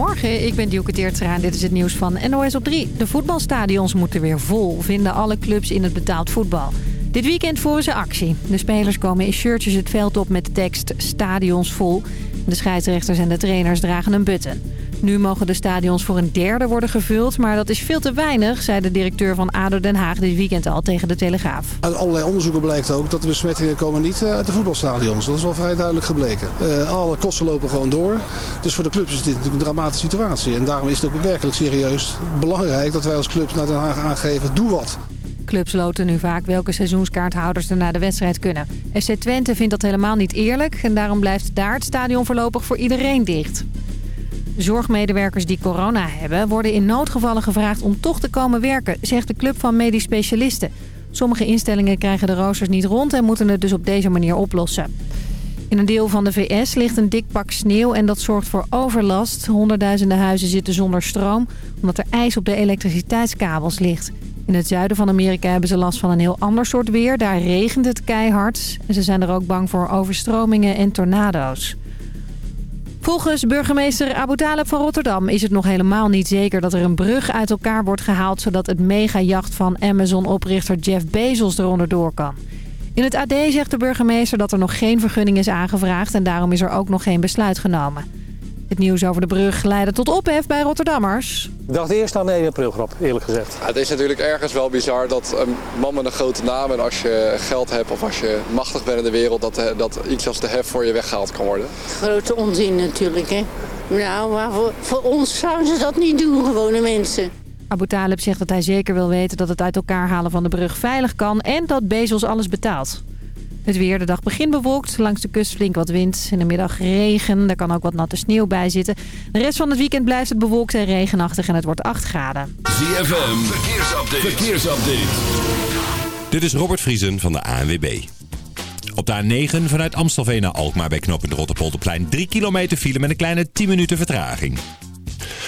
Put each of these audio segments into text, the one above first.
Goedemorgen, ik ben Dielke Teertstra en dit is het nieuws van NOS op 3. De voetbalstadions moeten weer vol, vinden alle clubs in het betaald voetbal. Dit weekend voeren ze actie. De spelers komen in shirtjes het veld op met de tekst stadions vol. De scheidsrechters en de trainers dragen een button. Nu mogen de stadions voor een derde worden gevuld, maar dat is veel te weinig, zei de directeur van ADO Den Haag dit weekend al tegen de Telegraaf. Uit allerlei onderzoeken blijkt ook dat de besmettingen komen niet eh, uit de voetbalstadions. Dat is wel vrij duidelijk gebleken. Uh, alle kosten lopen gewoon door. Dus voor de clubs is dit natuurlijk een dramatische situatie. En daarom is het ook werkelijk serieus belangrijk dat wij als club naar Den Haag aangeven, doe wat. Clubs loten nu vaak welke seizoenskaarthouders er naar de wedstrijd kunnen. FC Twente vindt dat helemaal niet eerlijk en daarom blijft daar het stadion voorlopig voor iedereen dicht. Zorgmedewerkers die corona hebben worden in noodgevallen gevraagd om toch te komen werken, zegt de Club van Medisch Specialisten. Sommige instellingen krijgen de roosters niet rond en moeten het dus op deze manier oplossen. In een deel van de VS ligt een dik pak sneeuw en dat zorgt voor overlast. Honderdduizenden huizen zitten zonder stroom omdat er ijs op de elektriciteitskabels ligt. In het zuiden van Amerika hebben ze last van een heel ander soort weer. Daar regent het keihard. En ze zijn er ook bang voor overstromingen en tornado's. Volgens burgemeester Abu Talib van Rotterdam is het nog helemaal niet zeker dat er een brug uit elkaar wordt gehaald... zodat het megajacht van Amazon-oprichter Jeff Bezos eronder door kan. In het AD zegt de burgemeester dat er nog geen vergunning is aangevraagd... en daarom is er ook nog geen besluit genomen. Het nieuws over de brug leidde tot ophef bij Rotterdammers. Ik dacht eerst aan de 1 april grap, eerlijk gezegd. het is natuurlijk ergens wel bizar dat een man met een grote naam... en als je geld hebt of als je machtig bent in de wereld... dat, eh, dat iets als de hef voor je weggehaald kan worden. Grote onzin natuurlijk, hè. Nou, maar voor, voor ons zouden ze dat niet doen, gewone mensen. Abu Talib zegt dat hij zeker wil weten dat het uit elkaar halen van de brug veilig kan... en dat Bezos alles betaalt. Het weer, de dag begint bewolkt. Langs de kust flink wat wind. In de middag regen. Er kan ook wat natte sneeuw bij zitten. De rest van het weekend blijft het bewolkt en regenachtig en het wordt 8 graden. ZFM, verkeersupdate. verkeersupdate. Dit is Robert Vriesen van de ANWB. Op de A9 vanuit Amstelveen naar Alkmaar bij knooppunt Rotterpolderplein 3 kilometer file met een kleine 10 minuten vertraging.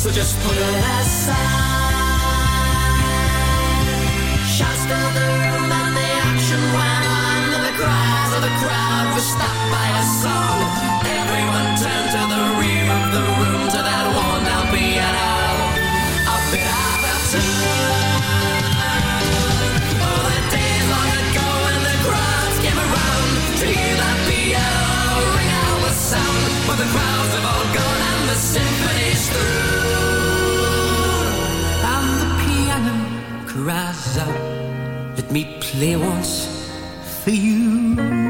So just put it aside. Play once for you.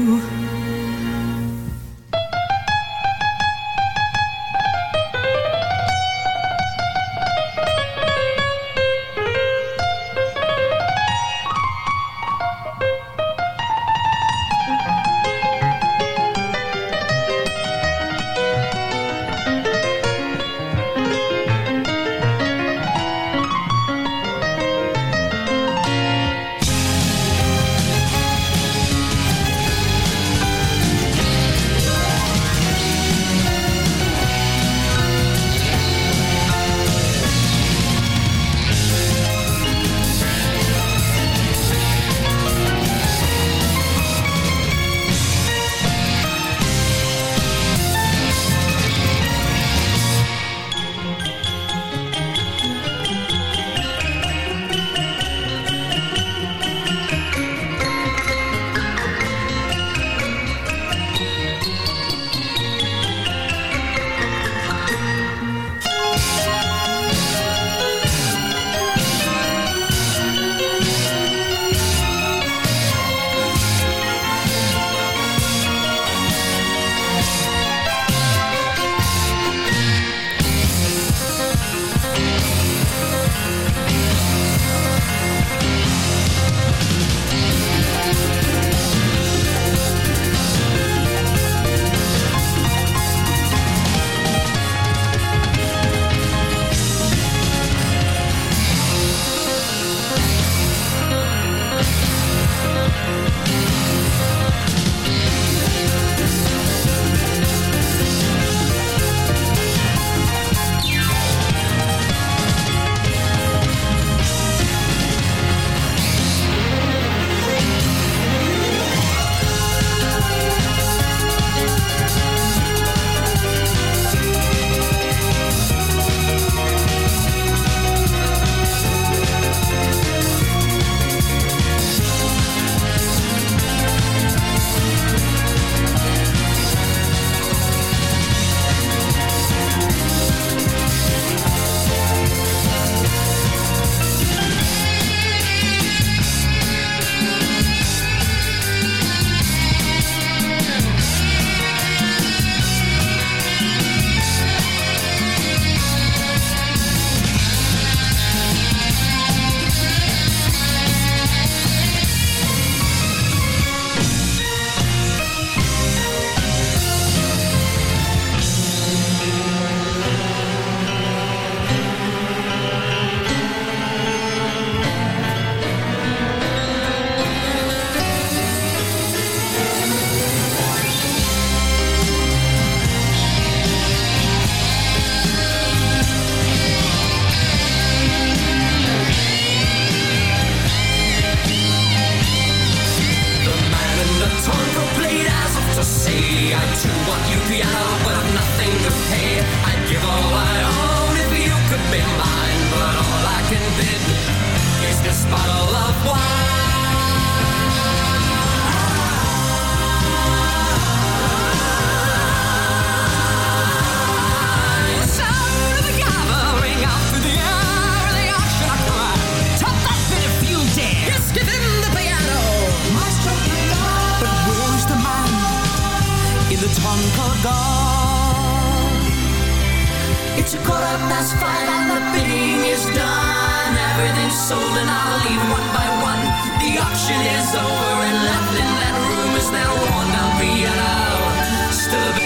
It's a quarter past five and the bidding is done. Everything's sold and I'll leave one by one. The auction is over and left in that room is now worn down piano. Still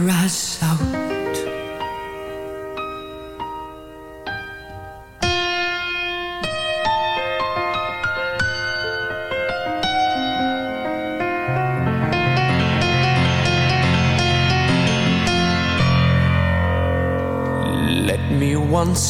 Let out. once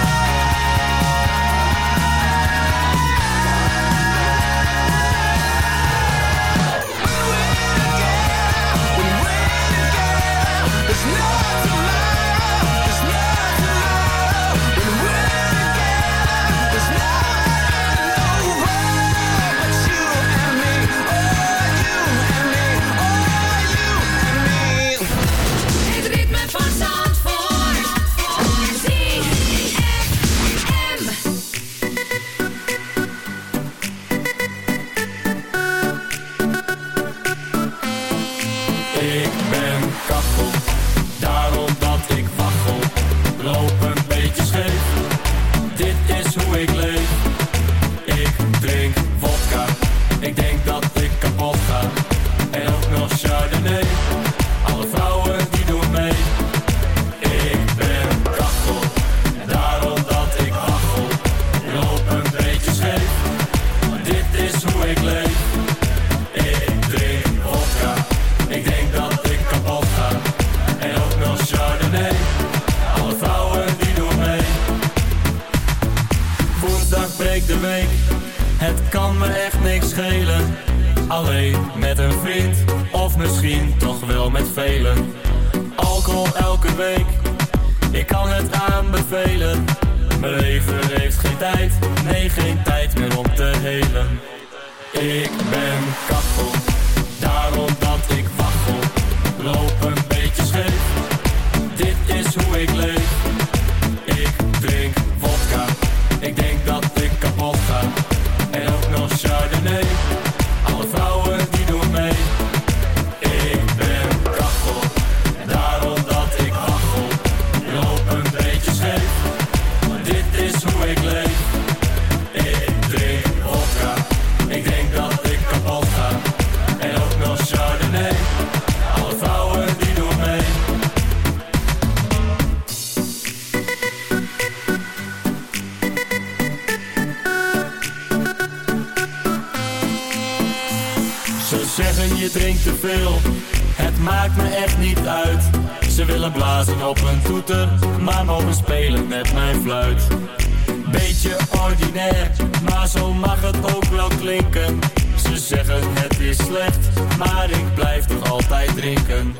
nergens, Maar zo mag het ook wel klinken. Ze zeggen het is slecht Maar ik blijf toch altijd drinken.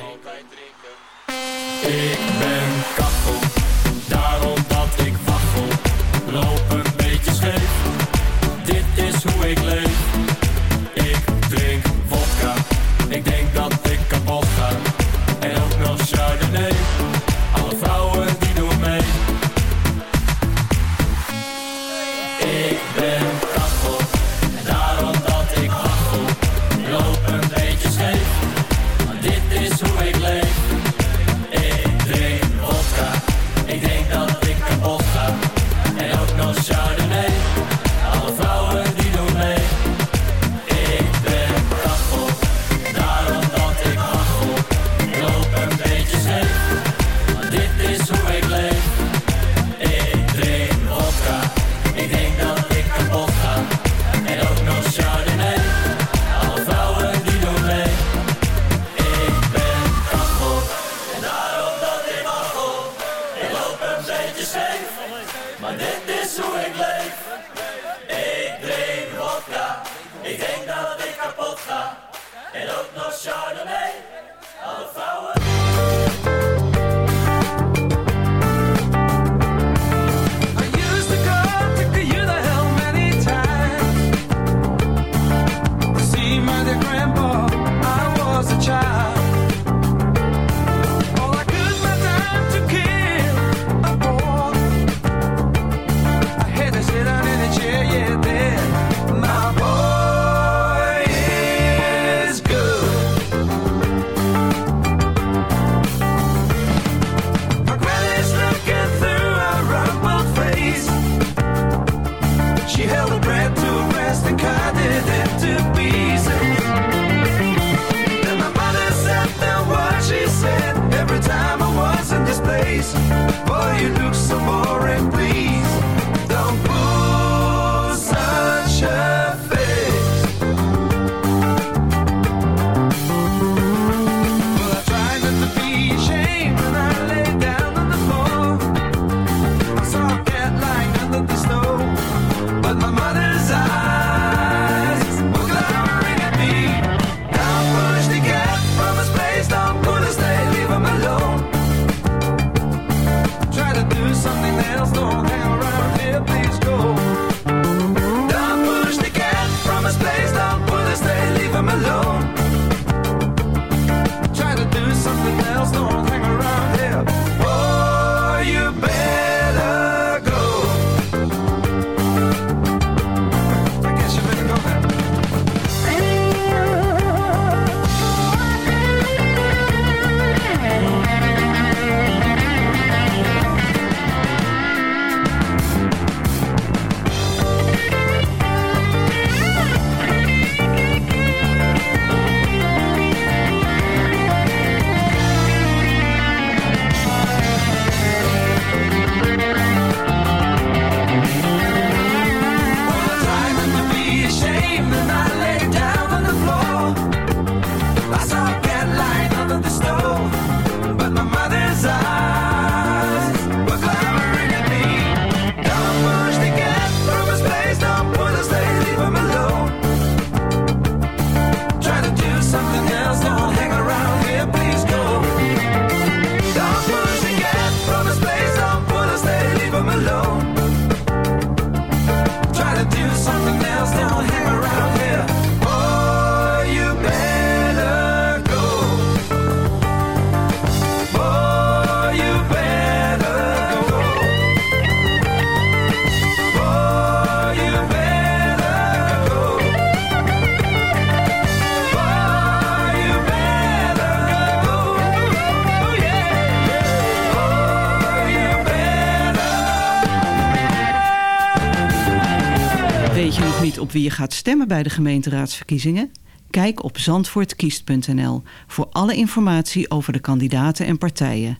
Stemmen bij de gemeenteraadsverkiezingen? Kijk op zandvoortkiest.nl voor alle informatie over de kandidaten en partijen.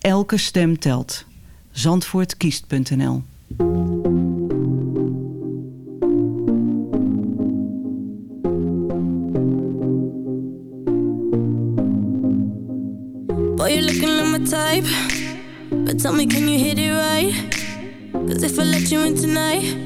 Elke stem telt. Zandvoortkiest.nl type. But tell me, can you if I let you in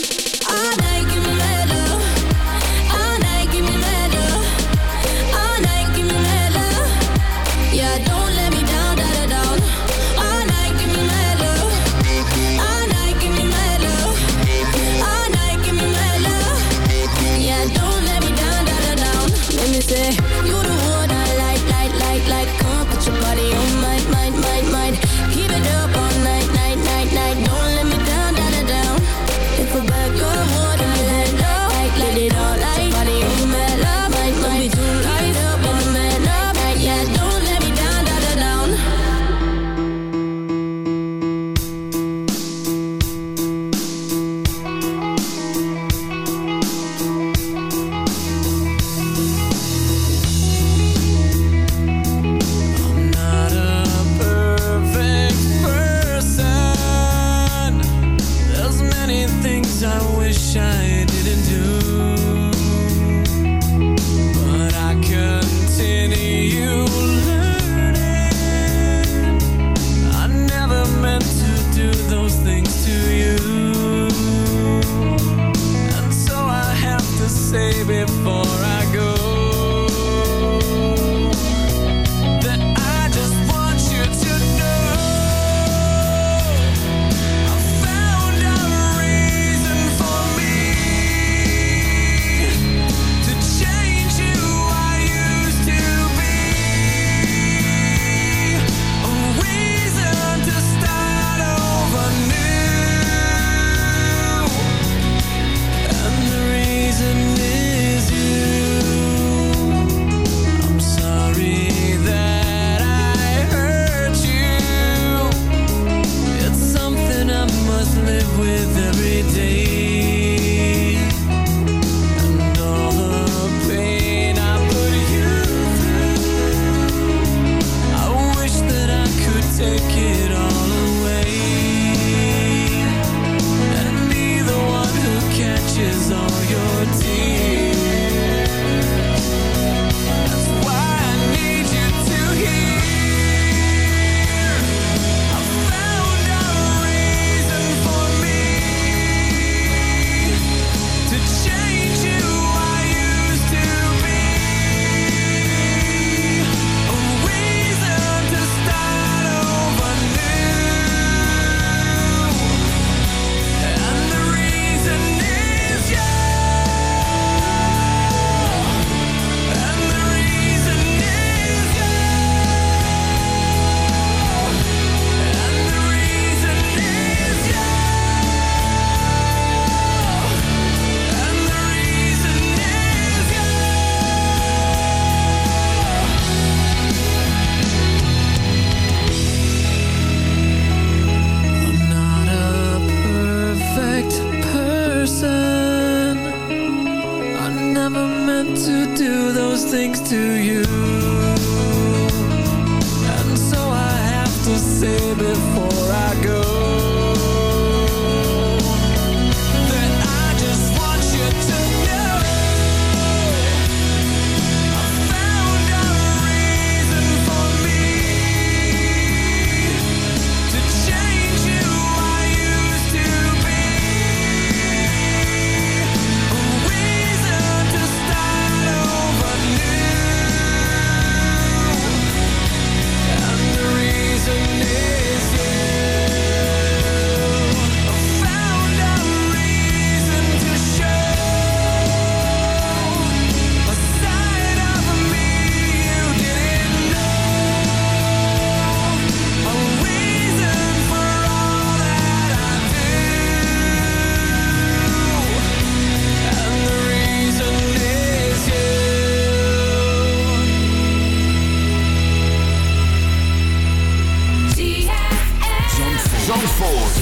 Zandvoort.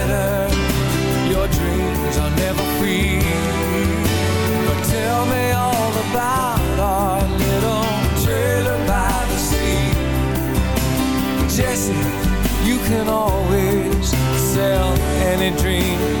Dream